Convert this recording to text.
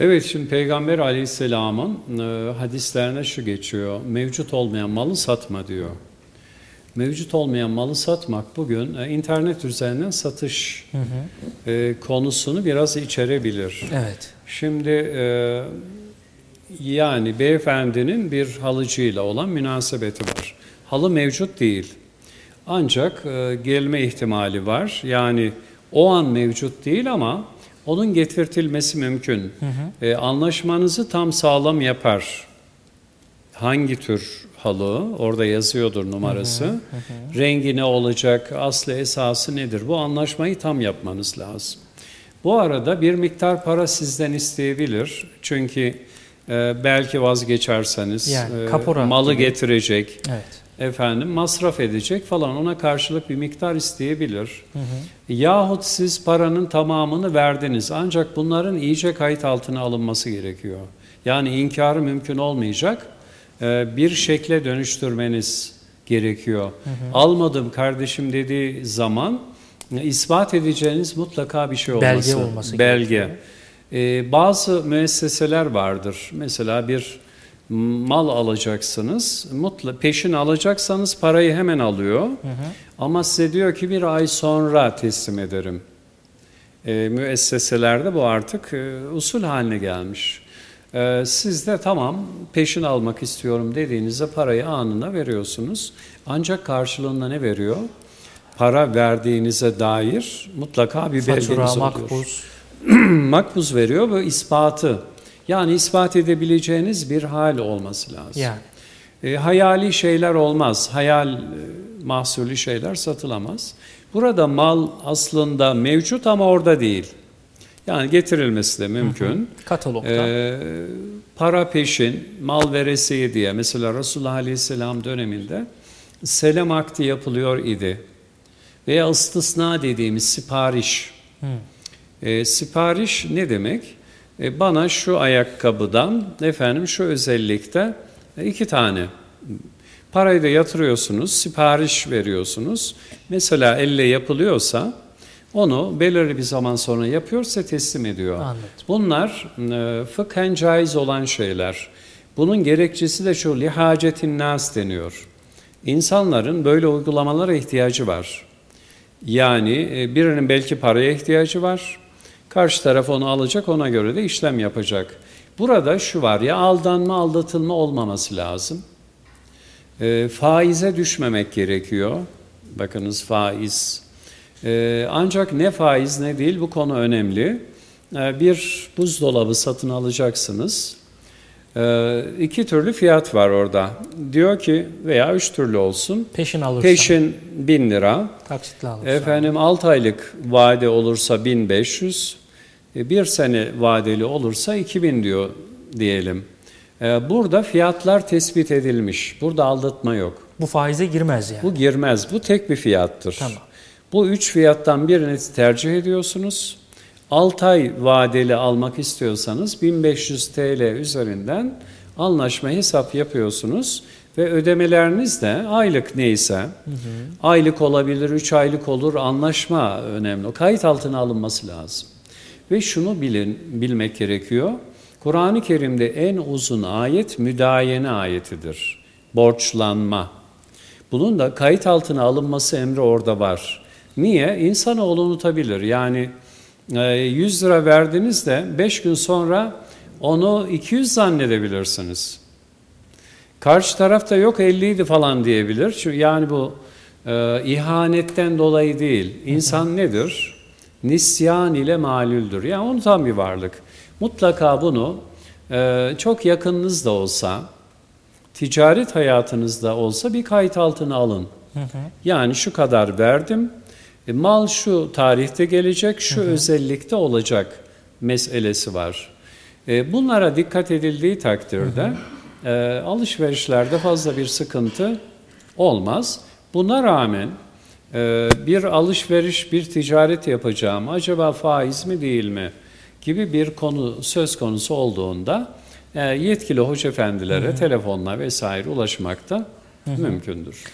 Evet şimdi Peygamber aleyhisselamın e, hadislerine şu geçiyor. Mevcut olmayan malı satma diyor. Mevcut olmayan malı satmak bugün e, internet üzerinden satış e, konusunu biraz içerebilir. Evet. Şimdi e, yani beyefendinin bir halıcıyla olan münasebeti var. Halı mevcut değil. Ancak e, gelme ihtimali var. Yani o an mevcut değil ama onun getirtilmesi mümkün. E, anlaşmanızı tam sağlam yapar. Hangi tür halı? Orada yazıyordur numarası. Rengi ne olacak? Aslı esası nedir? Bu anlaşmayı tam yapmanız lazım. Bu arada bir miktar para sizden isteyebilir. Çünkü e, belki vazgeçerseniz Yani e, kapora malı gibi. getirecek Evet. Efendim masraf edecek falan ona karşılık bir miktar isteyebilir. Yahut siz paranın tamamını verdiniz ancak bunların iyice kayıt altına alınması gerekiyor. Yani inkarı mümkün olmayacak e, bir şekle dönüştürmeniz gerekiyor. Almadım kardeşim dediği zaman e, ispat edeceğiniz mutlaka bir şey Belge olması. olması Belge. gerekiyor. E, bazı müesseseler vardır. Mesela bir mal alacaksınız. Mutlu peşin alacaksanız parayı hemen alıyor. Ama size diyor ki bir ay sonra teslim ederim. E, müesseselerde bu artık e, usul haline gelmiş. E, siz de tamam peşin almak istiyorum dediğinizde parayı anında veriyorsunuz. Ancak karşılığında ne veriyor? Para verdiğinize dair mutlaka bir belgeniz Fatura, oluyor makbuz. makbuz veriyor ve ispatı. Yani ispat edebileceğiniz bir hal olması lazım. Yani. E, hayali şeyler olmaz. Hayal e, mahsulü şeyler satılamaz. Burada mal aslında mevcut ama orada değil. Yani getirilmesi de mümkün. Katalogda. Ee, para peşin, mal veresiye diye mesela Resulullah Aleyhisselam döneminde selam akdi yapılıyor idi. Veya istisna dediğimiz sipariş. Ee, sipariş ne demek? Ee, bana şu ayakkabıdan efendim şu özellikte e, iki tane parayı da yatırıyorsunuz, sipariş veriyorsunuz. Mesela elle yapılıyorsa onu belirli bir zaman sonra yapıyorsa teslim ediyor. Anladım. Bunlar e, fıkhen caiz olan şeyler. Bunun gerekçesi de şu lihacetin nas deniyor. İnsanların böyle uygulamalara ihtiyacı var. Yani e, birinin belki paraya ihtiyacı var. Karşı taraf onu alacak ona göre de işlem yapacak. Burada şu var ya aldanma aldatılma olmaması lazım. E, faize düşmemek gerekiyor. Bakınız faiz. E, ancak ne faiz ne değil bu konu önemli. E, bir buzdolabı satın alacaksınız. E, iki türlü fiyat var orada. Diyor ki veya üç türlü olsun. Peşin alırsan. Peşin bin lira. Taksitli alırsan. Efendim 6 aylık vade olursa 1500, e, bir sene vadeli olursa 2000 diyor diyelim. E, Burada fiyatlar tespit edilmiş. Burada aldatma yok. Bu faize girmez yani. Bu girmez. Bu tek bir fiyattır. Tamam. Bu üç fiyattan birini tercih ediyorsunuz. 6 ay vadeli almak istiyorsanız 1500 TL üzerinden anlaşma hesap yapıyorsunuz ve ödemeleriniz de aylık neyse aylık olabilir, 3 aylık olur anlaşma önemli. O kayıt altına alınması lazım. Ve şunu bilin, bilmek gerekiyor. Kur'an-ı Kerim'de en uzun ayet müdayene ayetidir. Borçlanma. Bunun da kayıt altına alınması emri orada var. Niye? İnsanoğlu unutabilir. Yani e, 100 lira verdiniz de 5 gün sonra onu 200 zannedebilirsiniz. Karşı tarafta yok 50 idi falan diyebilir. Çünkü yani bu e, ihanetten dolayı değil. İnsan nedir? Nisyan ile malüldür. Yani unutan bir varlık. Mutlaka bunu e, çok yakınınız da olsa, ticaret hayatınızda olsa bir kayıt altına alın. Yani şu kadar verdim, e, mal şu tarihte gelecek, şu özellikte olacak meselesi var. E, bunlara dikkat edildiği takdirde e, alışverişlerde fazla bir sıkıntı olmaz. Buna rağmen bir alışveriş, bir ticaret yapacağım, acaba faiz mi değil mi gibi bir konu söz konusu olduğunda e, yetkili hoca efendilere telefonla vesaire ulaşmak da mümkündür.